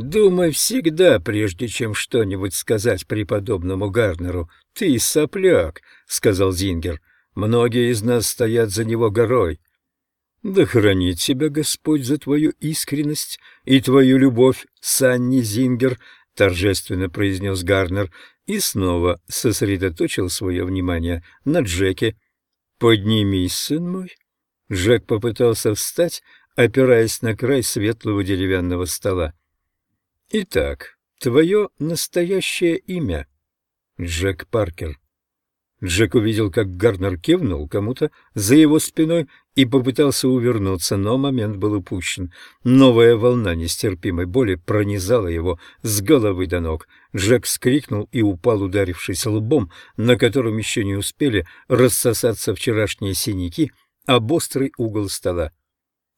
Думай всегда, прежде чем что-нибудь сказать преподобному Гарнеру. Ты сопляк, — сказал Зингер. Многие из нас стоят за него горой. Да хранит тебя Господь за твою искренность и твою любовь, Санни Зингер, — торжественно произнес Гарнер и снова сосредоточил свое внимание на Джеке. «Поднимись, сын мой». Джек попытался встать, опираясь на край светлого деревянного стола. Итак, твое настоящее имя? Джек Паркер. Джек увидел, как Гарнер кивнул кому-то за его спиной и попытался увернуться, но момент был упущен. Новая волна нестерпимой боли пронизала его с головы до ног. Джек вскрикнул и упал, ударившись лбом, на котором еще не успели рассосаться вчерашние синяки, об острый угол стола.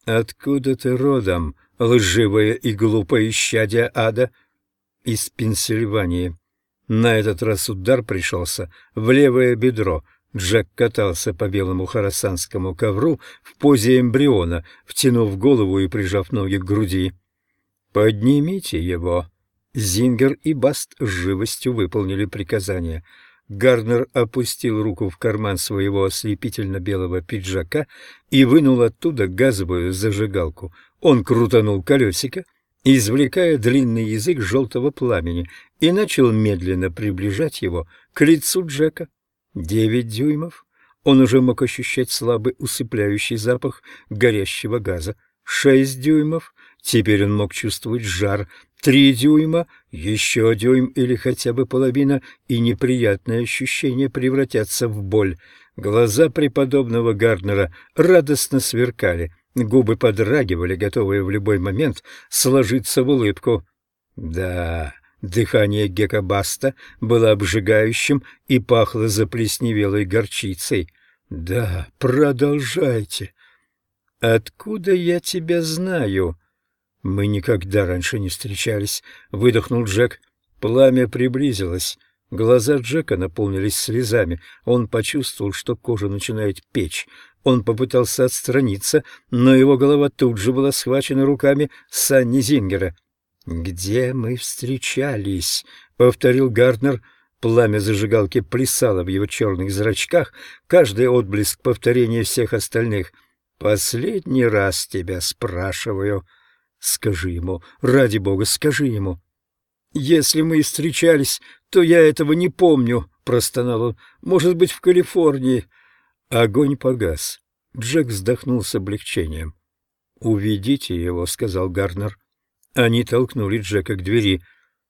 «Откуда ты родом, лживое и глупое исчадие ада?» «Из Пенсильвании». На этот раз удар пришелся в левое бедро. Джек катался по белому хоросанскому ковру в позе эмбриона, втянув голову и прижав ноги к груди. «Поднимите его!» Зингер и Баст с живостью выполнили приказание — Гарнер опустил руку в карман своего ослепительно-белого пиджака и вынул оттуда газовую зажигалку. Он крутанул колесико, извлекая длинный язык желтого пламени, и начал медленно приближать его к лицу Джека. Девять дюймов. Он уже мог ощущать слабый усыпляющий запах горящего газа. Шесть дюймов. Теперь он мог чувствовать жар. Три дюйма, еще дюйм или хотя бы половина, и неприятные ощущения превратятся в боль. Глаза преподобного Гарднера радостно сверкали, губы подрагивали, готовые в любой момент сложиться в улыбку. Да, дыхание Гекабаста было обжигающим и пахло заплесневелой горчицей. Да, продолжайте. Откуда я тебя знаю? «Мы никогда раньше не встречались», — выдохнул Джек. Пламя приблизилось. Глаза Джека наполнились слезами. Он почувствовал, что кожа начинает печь. Он попытался отстраниться, но его голова тут же была схвачена руками Санни Зингера. «Где мы встречались?» — повторил Гарднер. Пламя зажигалки плясало в его черных зрачках, каждый отблеск повторения всех остальных. «Последний раз тебя спрашиваю». Скажи ему, ради бога, скажи ему. Если мы и встречались, то я этого не помню, простонал он. Может быть, в Калифорнии. Огонь погас. Джек вздохнул с облегчением. «Уведите его», — сказал Гарнер. Они толкнули Джека к двери.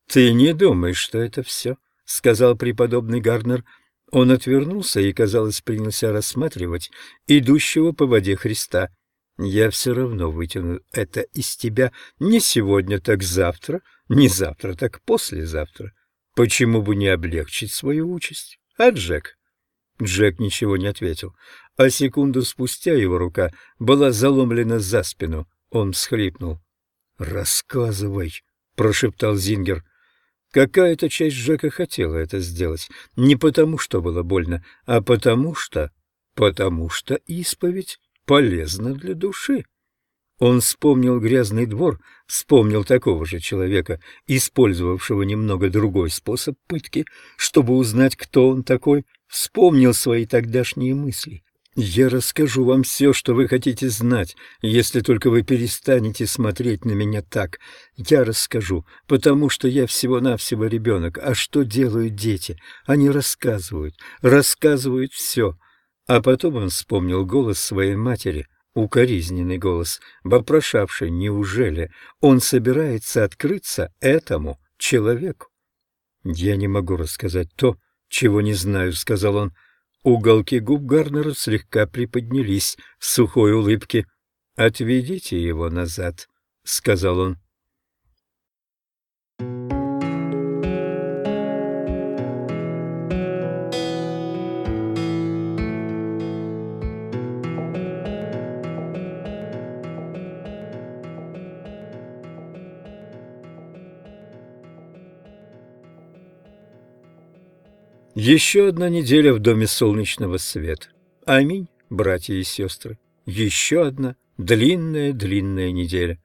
«Ты не думаешь, что это все?» — сказал преподобный Гарнер. Он отвернулся и, казалось, принялся рассматривать идущего по воде Христа. Я все равно вытяну это из тебя не сегодня, так завтра, не завтра, так послезавтра. Почему бы не облегчить свою участь? А Джек? Джек ничего не ответил, а секунду спустя его рука была заломлена за спину. Он всхлипнул. «Рассказывай», — прошептал Зингер. Какая-то часть Джека хотела это сделать, не потому, что было больно, а потому что... Потому что исповедь полезно для души. Он вспомнил грязный двор, вспомнил такого же человека, использовавшего немного другой способ пытки, чтобы узнать, кто он такой, вспомнил свои тогдашние мысли. «Я расскажу вам все, что вы хотите знать, если только вы перестанете смотреть на меня так. Я расскажу, потому что я всего-навсего ребенок. А что делают дети? Они рассказывают, рассказывают все. А потом он вспомнил голос своей матери, укоризненный голос, вопрошавший, неужели он собирается открыться этому человеку. «Я не могу рассказать то, чего не знаю», — сказал он. Уголки губ Гарнера слегка приподнялись в сухой улыбке. «Отведите его назад», — сказал он. Еще одна неделя в доме солнечного света. Аминь, братья и сестры. Еще одна длинная-длинная неделя.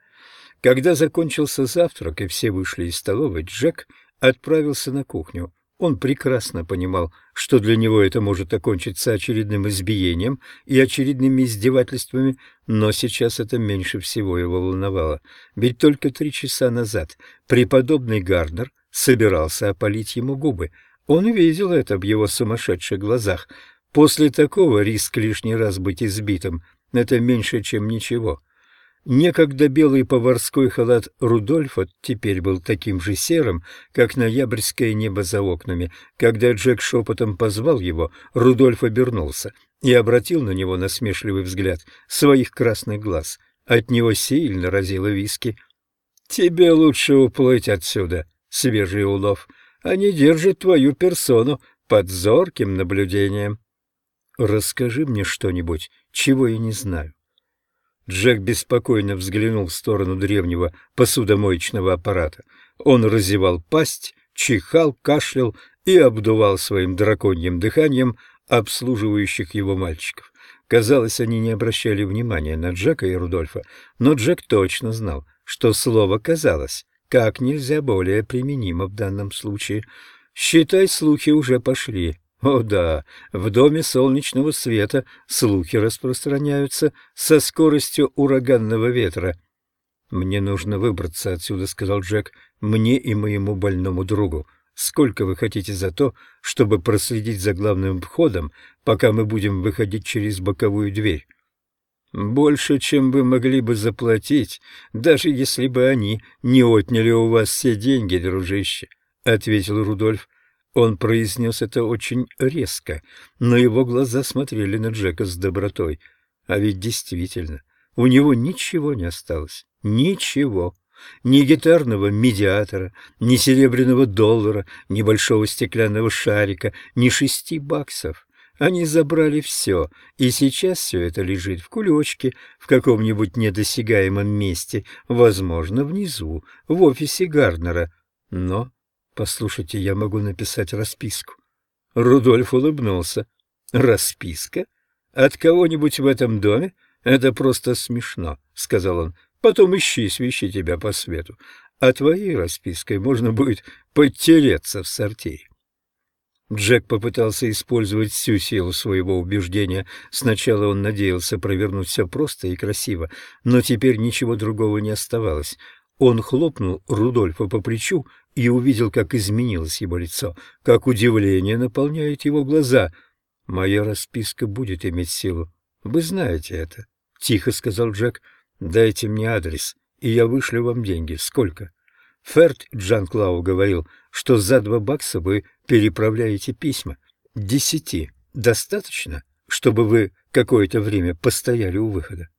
Когда закончился завтрак и все вышли из столовой, Джек отправился на кухню. Он прекрасно понимал, что для него это может окончиться очередным избиением и очередными издевательствами, но сейчас это меньше всего его волновало. Ведь только три часа назад преподобный Гарднер собирался опалить ему губы. Он видел это в его сумасшедших глазах. После такого риск лишний раз быть избитым — это меньше, чем ничего. Некогда белый поварской халат Рудольфа теперь был таким же серым, как ноябрьское небо за окнами. Когда Джек шепотом позвал его, Рудольф обернулся и обратил на него насмешливый взгляд своих красных глаз. От него сильно разило виски. «Тебе лучше уплыть отсюда, свежий улов. Они держат твою персону под зорким наблюдением». «Расскажи мне что-нибудь, чего я не знаю». Джек беспокойно взглянул в сторону древнего посудомоечного аппарата. Он разевал пасть, чихал, кашлял и обдувал своим драконьим дыханием обслуживающих его мальчиков. Казалось, они не обращали внимания на Джека и Рудольфа, но Джек точно знал, что слово «казалось» как нельзя более применимо в данном случае. Считай, слухи уже пошли. О да, в доме солнечного света слухи распространяются со скоростью ураганного ветра. «Мне нужно выбраться отсюда», — сказал Джек, — «мне и моему больному другу. Сколько вы хотите за то, чтобы проследить за главным входом, пока мы будем выходить через боковую дверь?» «Больше, чем вы могли бы заплатить, даже если бы они не отняли у вас все деньги, дружище», — ответил Рудольф. Он произнес это очень резко, но его глаза смотрели на Джека с добротой. А ведь действительно, у него ничего не осталось. Ничего. Ни гитарного медиатора, ни серебряного доллара, ни большого стеклянного шарика, ни шести баксов. Они забрали все, и сейчас все это лежит в кулечке в каком-нибудь недосягаемом месте, возможно, внизу, в офисе Гарднера. Но Послушайте, я могу написать расписку. Рудольф улыбнулся. Расписка? От кого-нибудь в этом доме? Это просто смешно, сказал он. Потом ищи, свищи тебя по свету. А твоей распиской можно будет подтереться в сортире. Джек попытался использовать всю силу своего убеждения. Сначала он надеялся провернуть все просто и красиво, но теперь ничего другого не оставалось. Он хлопнул Рудольфа по плечу и увидел, как изменилось его лицо, как удивление наполняет его глаза. «Моя расписка будет иметь силу. Вы знаете это», — тихо сказал Джек. «Дайте мне адрес, и я вышлю вам деньги. Сколько?» Ферд Джан Клау говорил, что за два бакса вы переправляете письма. Десяти. Достаточно, чтобы вы какое-то время постояли у выхода?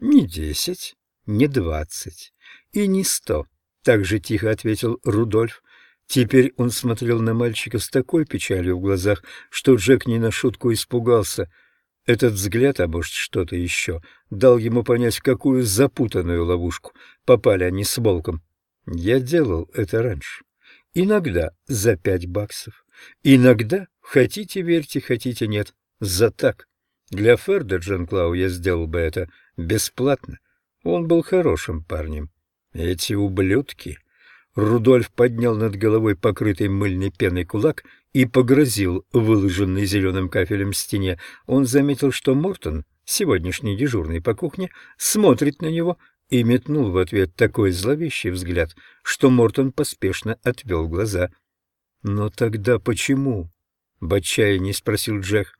Не десять, не двадцать и не сто. Так же тихо ответил Рудольф. Теперь он смотрел на мальчика с такой печалью в глазах, что Джек не на шутку испугался. Этот взгляд, а может что-то еще, дал ему понять, в какую запутанную ловушку попали они с волком. Я делал это раньше. Иногда за пять баксов. Иногда, хотите верьте, хотите нет, за так. Для Ферда Джанклау я сделал бы это бесплатно. Он был хорошим парнем. Эти ублюдки! Рудольф поднял над головой покрытый мыльной пеной кулак и погрозил выложенной зеленым кафелем стене. Он заметил, что Мортон, сегодняшний дежурный по кухне, смотрит на него и метнул в ответ такой зловещий взгляд, что Мортон поспешно отвел глаза. «Но тогда почему?» — в отчаянии спросил Джек.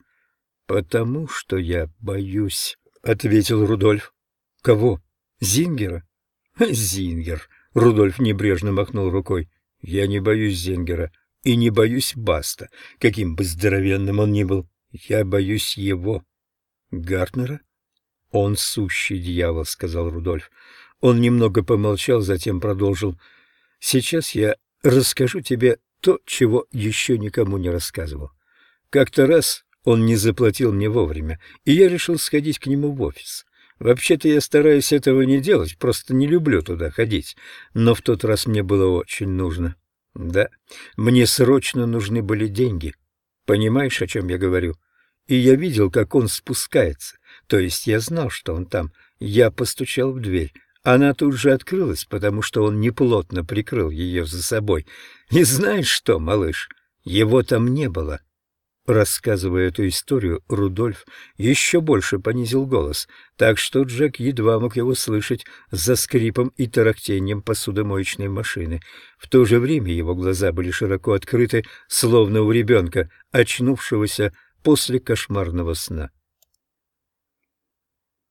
«Потому что я боюсь», — ответил Рудольф. «Кого? Зингера?» Зингер. Рудольф небрежно махнул рукой. Я не боюсь Зингера и не боюсь Баста, каким бы здоровенным он ни был. Я боюсь его. Гартнера? Он сущий дьявол, сказал Рудольф. Он немного помолчал, затем продолжил. Сейчас я расскажу тебе то, чего еще никому не рассказывал. Как-то раз он не заплатил мне вовремя, и я решил сходить к нему в офис. Вообще-то я стараюсь этого не делать, просто не люблю туда ходить. Но в тот раз мне было очень нужно. Да, мне срочно нужны были деньги. Понимаешь, о чем я говорю? И я видел, как он спускается. То есть я знал, что он там. Я постучал в дверь. Она тут же открылась, потому что он неплотно прикрыл ее за собой. И знаешь что, малыш, его там не было. Рассказывая эту историю, Рудольф еще больше понизил голос, так что Джек едва мог его слышать за скрипом и тарахтением посудомоечной машины. В то же время его глаза были широко открыты, словно у ребенка, очнувшегося после кошмарного сна.